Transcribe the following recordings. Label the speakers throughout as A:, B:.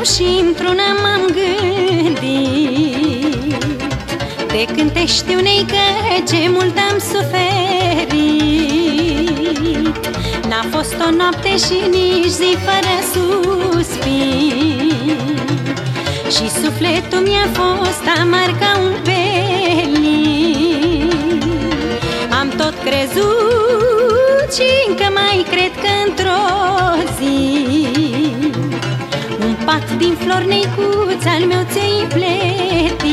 A: mereu și într-una m-am gândit. De când te știu, neică, ce mult am suferit. N-a fost o noapte și nici zi fără suspin. Și sufletul mi-a fost amar ca un pelin. Am tot crezut și încă mai cred că într-o zi Un pat din flori neicuț al meu ți-ai pletit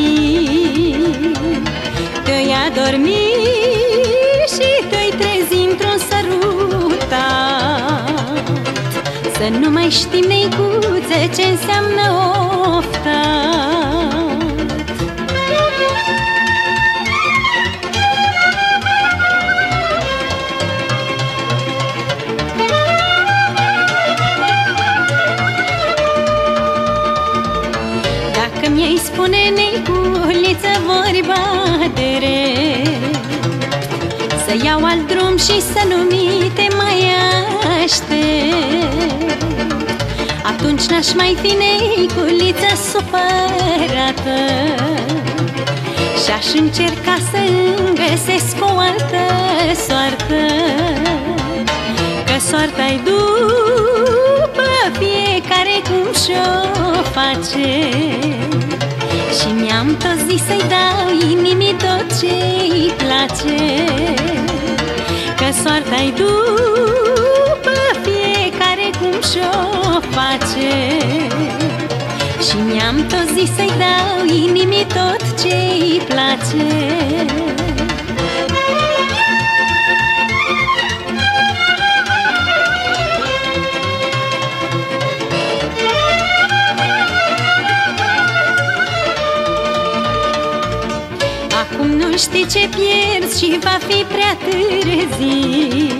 A: Te-ai adormit și te-ai trezit într-un sărutat Să nu mai știm neicuțe ce înseamnă spune neiculiță vorba de drept Să iau alt drum și să nu mi te mai aștept. Atunci n-aș mai fi neiculiță supărată. Și-aș încerca să îmi găsesc o altă soartă. Că soarta-i după fiecare cum și-o face. și mi-am tot zis să-i dau inimii tot ce-i place. Că soarta-i după fiecare cum și-o face. Și mi-am tot zis să-i dau inimii tot ce-i place Acum nu știi ce pierzi și va fi prea târziu.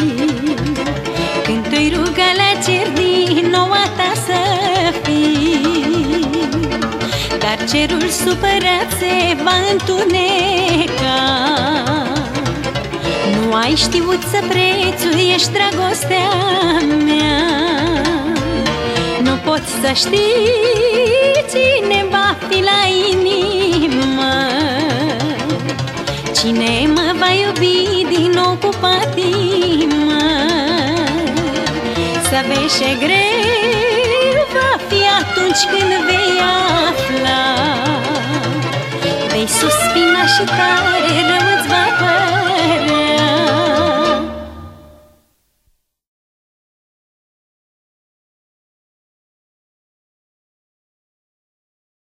A: Când te-i ruga la cer din nou a ta să fii Dar cerul supărat se va întuneca. Nu ai știut să prețuiești dragostea mea. Nu poți să știi cine va fi la inimă Cine mă va iubi din nou cu patimă Să vezi ce greu va fi atunci când vei afla. Vei suspina și tare